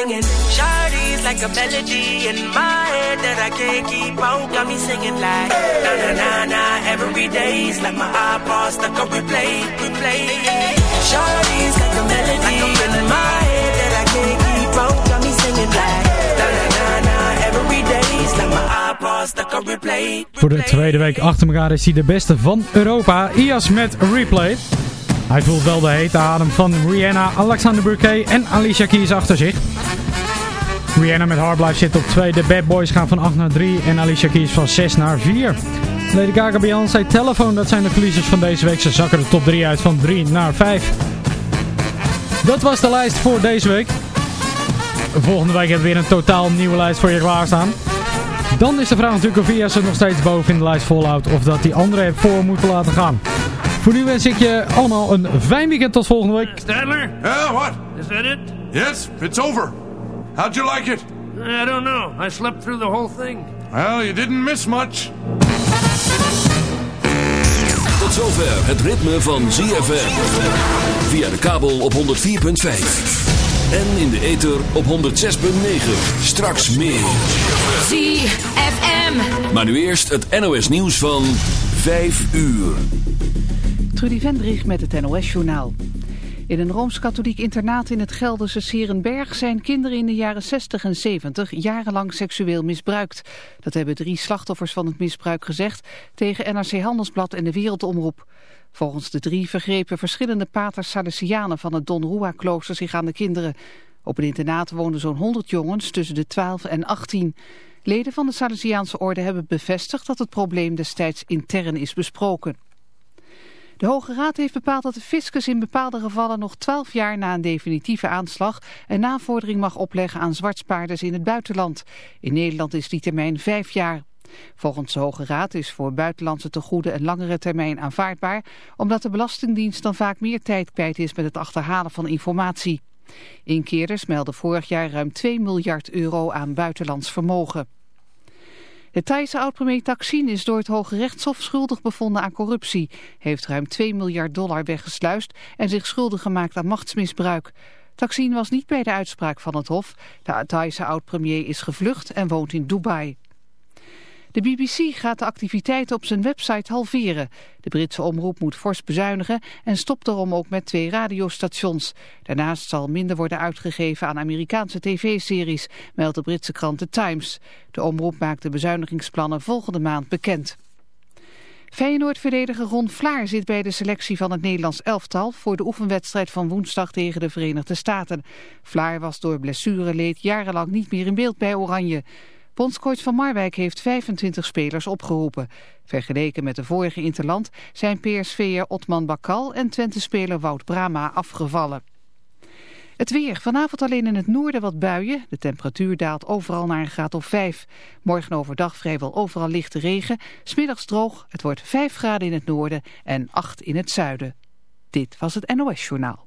Singing. Shawty's like a melody in my head that I can't keep out. Got me singing like na na na na. Every day's like my iPod stuck on replay, replay. Shawty's like a melody in my head that I can't keep out. Got me singing like na na na na. Every day's like my iPod stuck on replay. Voor de tweede week achter elkaar is hij de beste van Europa. IAS met Replay. Hij voelt wel de hete adem van Rihanna, Alexander Burke en Alicia Keys achter zich. Rihanna met Hard Life zit op 2. De Bad Boys gaan van 8 naar 3 en Alicia Keys van 6 naar 4. Lady Gaga, Beyoncé, Telephone, dat zijn de verliezers van deze week. Ze zakken de top 3 uit van 3 naar 5. Dat was de lijst voor deze week. Volgende week hebben we weer een totaal nieuwe lijst voor je klaarstaan. Dan is de vraag natuurlijk of IAS er nog steeds boven in de lijst volhoudt of dat die andere voor moeten laten gaan. Voor nu wens ik je allemaal een fijn weekend tot volgende week. Stadler, Yeah, what? is that it? Yes, it's over. How'd you like it? I don't know. I slept through the whole thing. Well, you didn't miss much. Tot zover het ritme van ZFM. Via de kabel op 104.5. En in de ether op 106.9. Straks meer. ZFM. Maar nu eerst het NOS nieuws van 5 uur. Trudy Vendrich met het NOS-journaal. In een Rooms-Katholiek internaat in het Gelderse Serenberg zijn kinderen in de jaren 60 en 70 jarenlang seksueel misbruikt. Dat hebben drie slachtoffers van het misbruik gezegd tegen NRC Handelsblad en de Wereldomroep. Volgens de drie vergrepen verschillende paters Salesianen van het Don Rua-klooster zich aan de kinderen. Op het internaat woonden zo'n 100 jongens tussen de 12 en 18. Leden van de Salesiaanse orde hebben bevestigd dat het probleem destijds intern is besproken. De Hoge Raad heeft bepaald dat de fiscus in bepaalde gevallen nog 12 jaar na een definitieve aanslag een navordering mag opleggen aan zwartspaarders in het buitenland. In Nederland is die termijn 5 jaar. Volgens de Hoge Raad is voor buitenlandse tegoeden een langere termijn aanvaardbaar, omdat de Belastingdienst dan vaak meer tijd kwijt is met het achterhalen van informatie. Inkeerders melden vorig jaar ruim 2 miljard euro aan buitenlands vermogen. De Thaise oud-premier Thaksin is door het Hoge Rechtshof schuldig bevonden aan corruptie, heeft ruim 2 miljard dollar weggesluist en zich schuldig gemaakt aan machtsmisbruik. Thaksin was niet bij de uitspraak van het hof. De Thaise oud-premier is gevlucht en woont in Dubai. De BBC gaat de activiteiten op zijn website halveren. De Britse omroep moet fors bezuinigen en stopt daarom ook met twee radiostations. Daarnaast zal minder worden uitgegeven aan Amerikaanse tv-series, meldt de Britse krant The Times. De omroep maakt de bezuinigingsplannen volgende maand bekend. Feyenoord-verdediger Ron Vlaar zit bij de selectie van het Nederlands elftal voor de oefenwedstrijd van woensdag tegen de Verenigde Staten. Vlaar was door blessureleed jarenlang niet meer in beeld bij Oranje. Bondscoach van Marwijk heeft 25 spelers opgeroepen. Vergeleken met de vorige Interland zijn PSV'er Otman Bakal en Twente-speler Wout Brama afgevallen. Het weer. Vanavond alleen in het noorden wat buien. De temperatuur daalt overal naar een graad of 5. Morgen overdag vrijwel overal lichte regen. Smiddags droog. Het wordt 5 graden in het noorden en 8 in het zuiden. Dit was het NOS Journaal.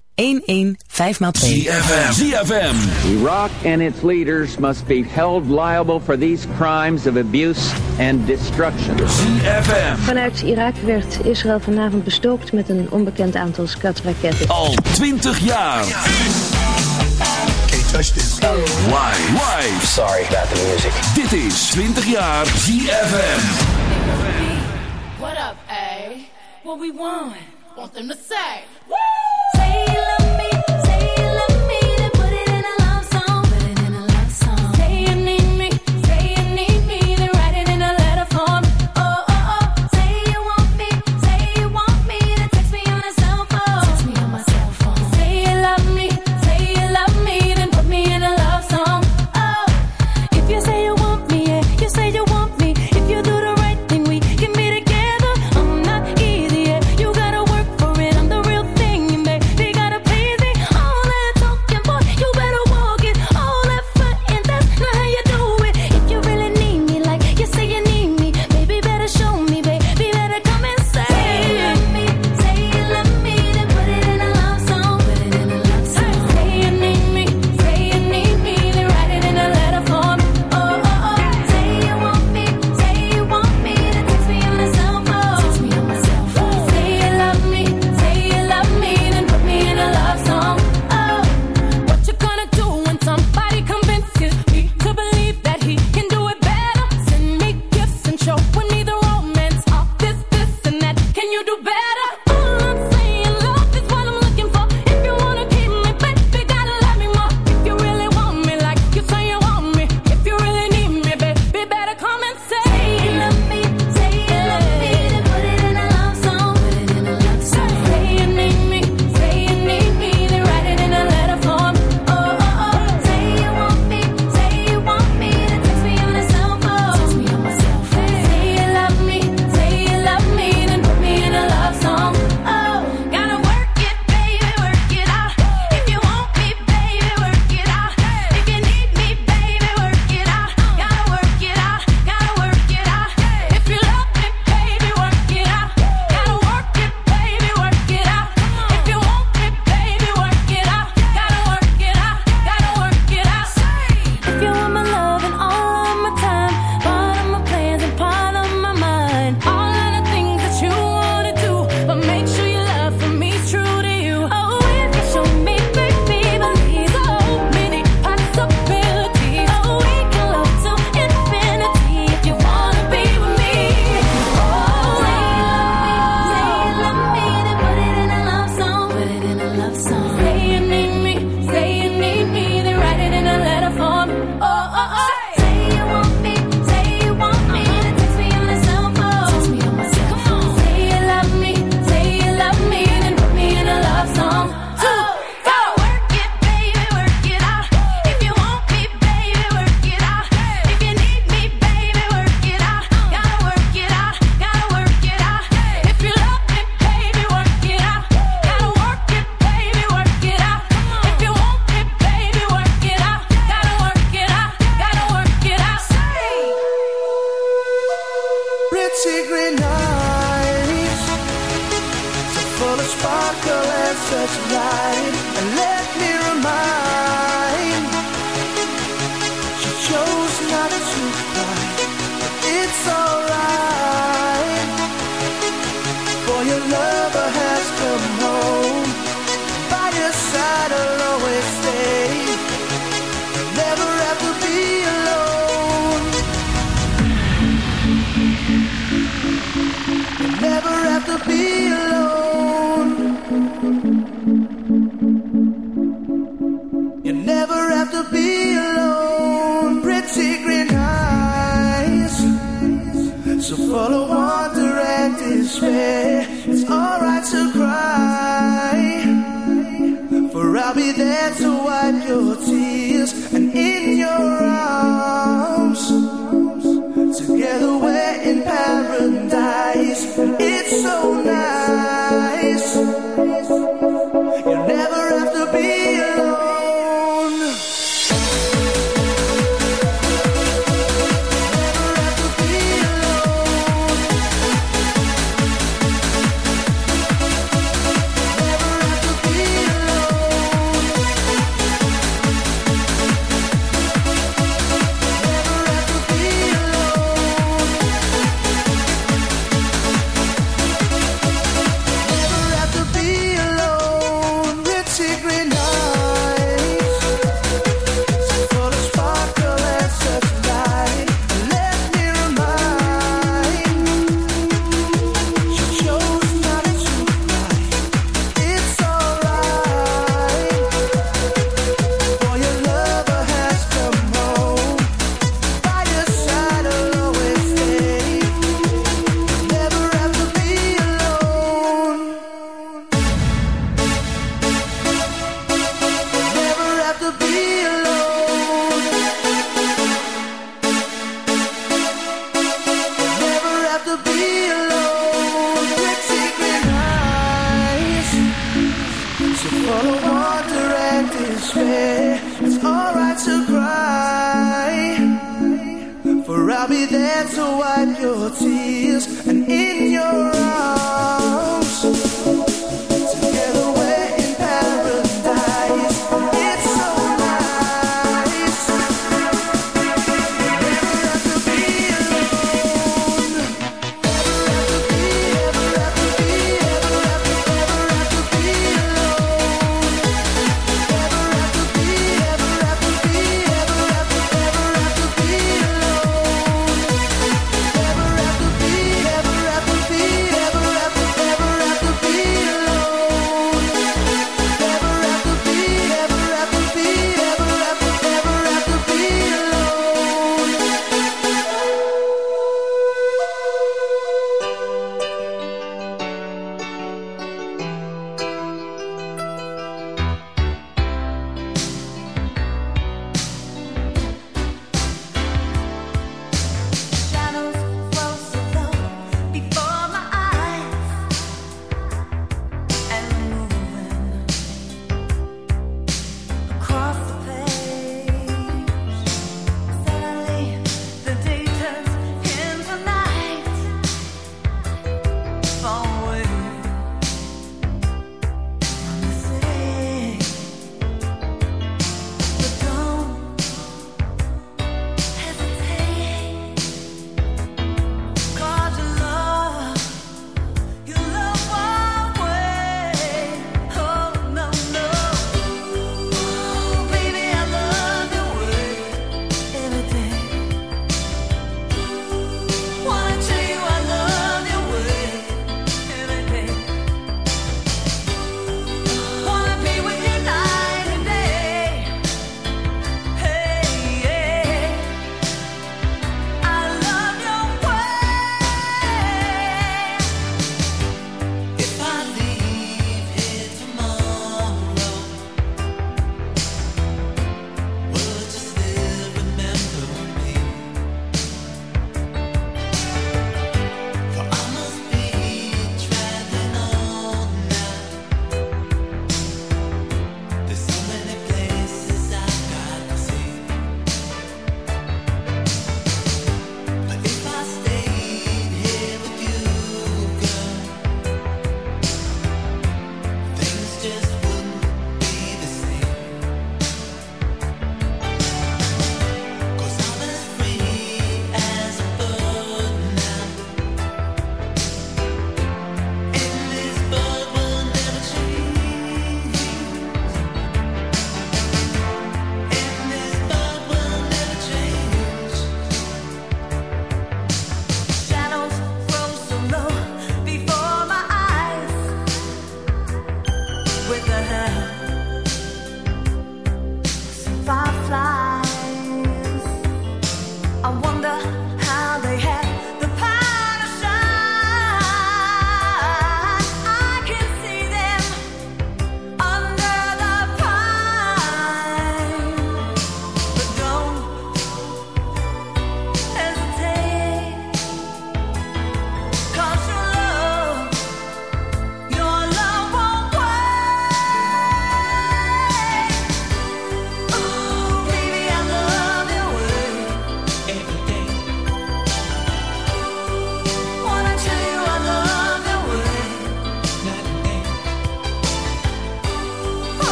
115x2. ZFM. ZFM. Iraq and its leaders must be held liable for these crimes of abuse and destruction. ZFM. Vanuit Irak werd Israël vanavond bestookt met een onbekend aantal skatraketten. Al 20 jaar. Touch this. Sorry about the music. Dit is 20 jaar ZFM. What up, A? What we want? want them to say, Woo! Say you love me.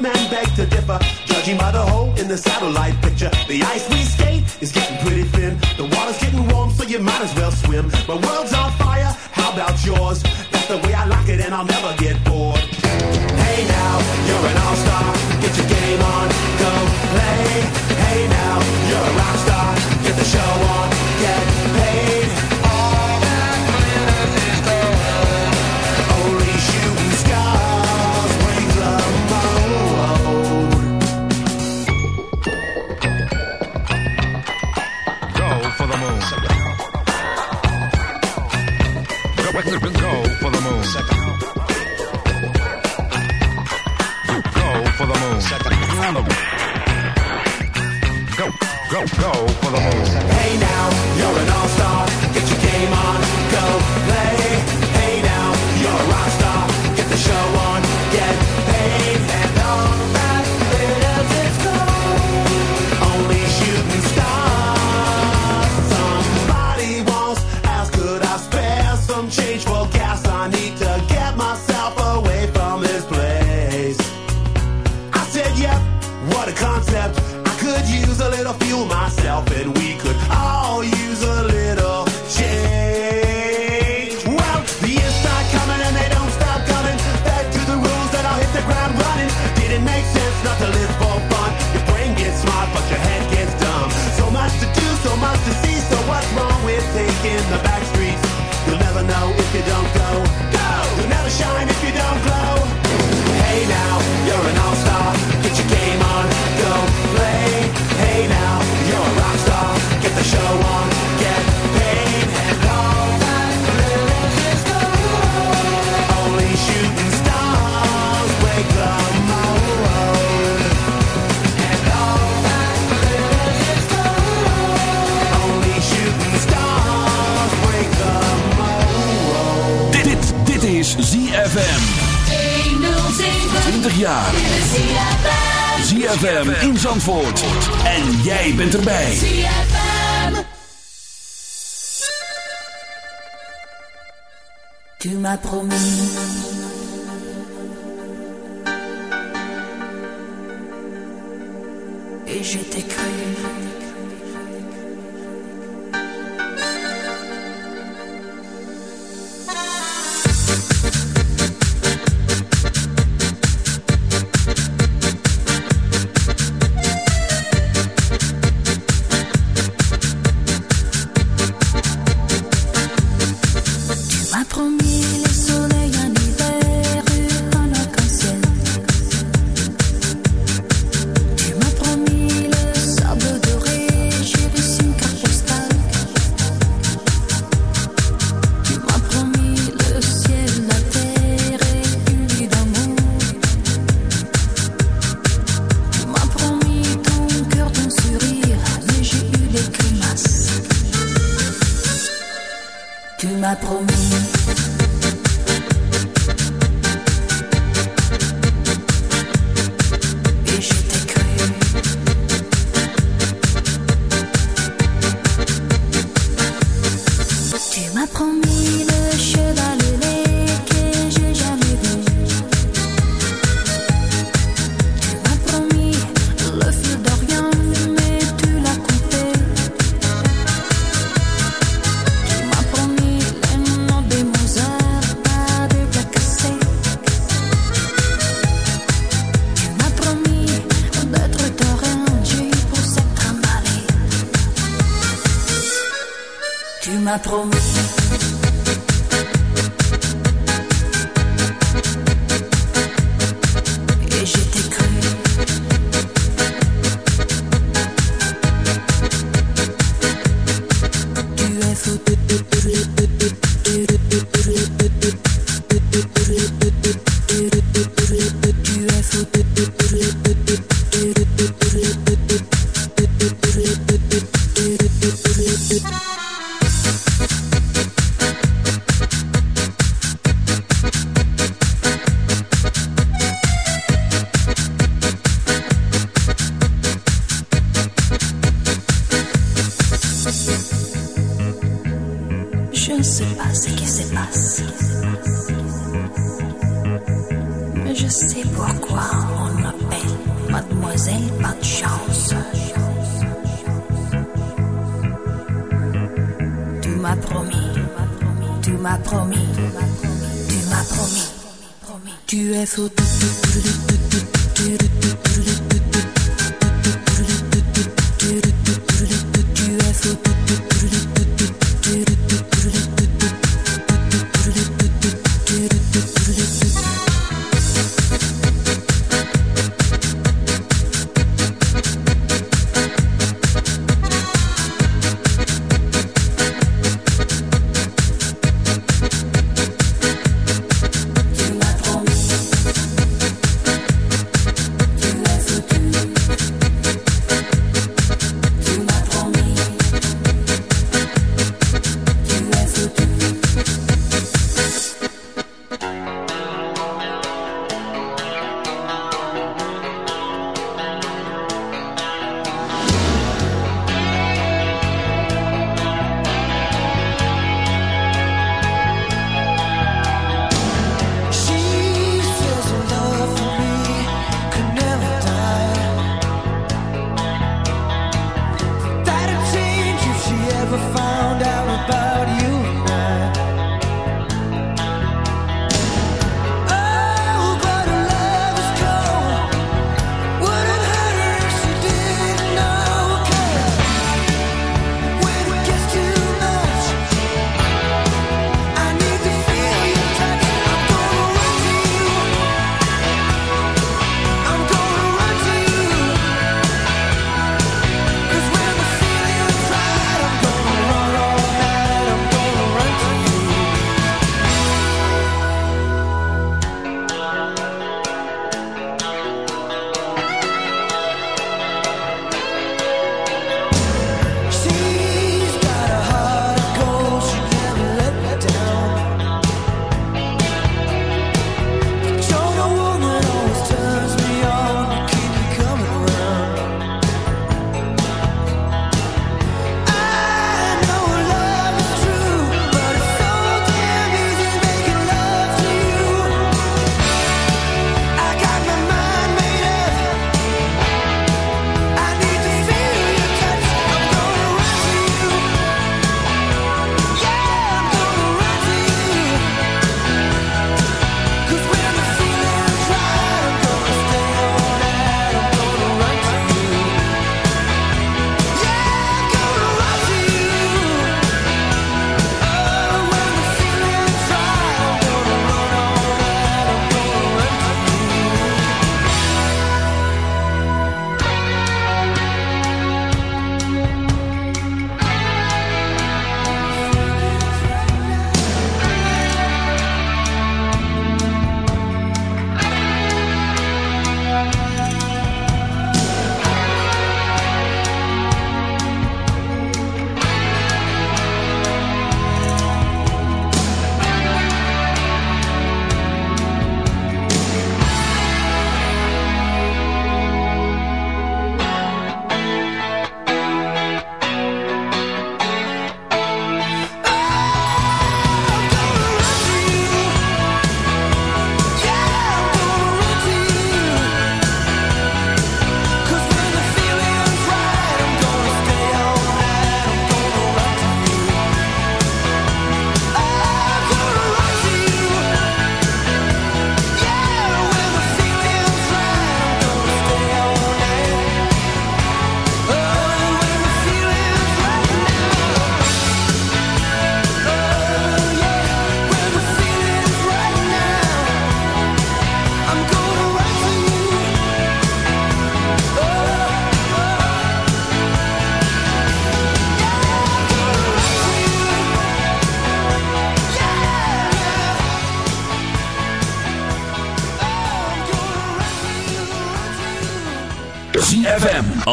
men beg to differ, judging by the hole in the satellite picture. The ice we skate is getting pretty thin. The water's getting warm, so you might as well swim. My world's on fire, how about yours? That's the way I like it, and I'll never get bored. Go for the moon. Go for the moon. Go, go, go for the moon. Hey now, you're an all-star. Get your game on, go play. Hey now, you're a rock star. Get the show ZFM in Zandvoort. En jij bent erbij. ZFM. Tu m'as promis. Et je t'ai cru.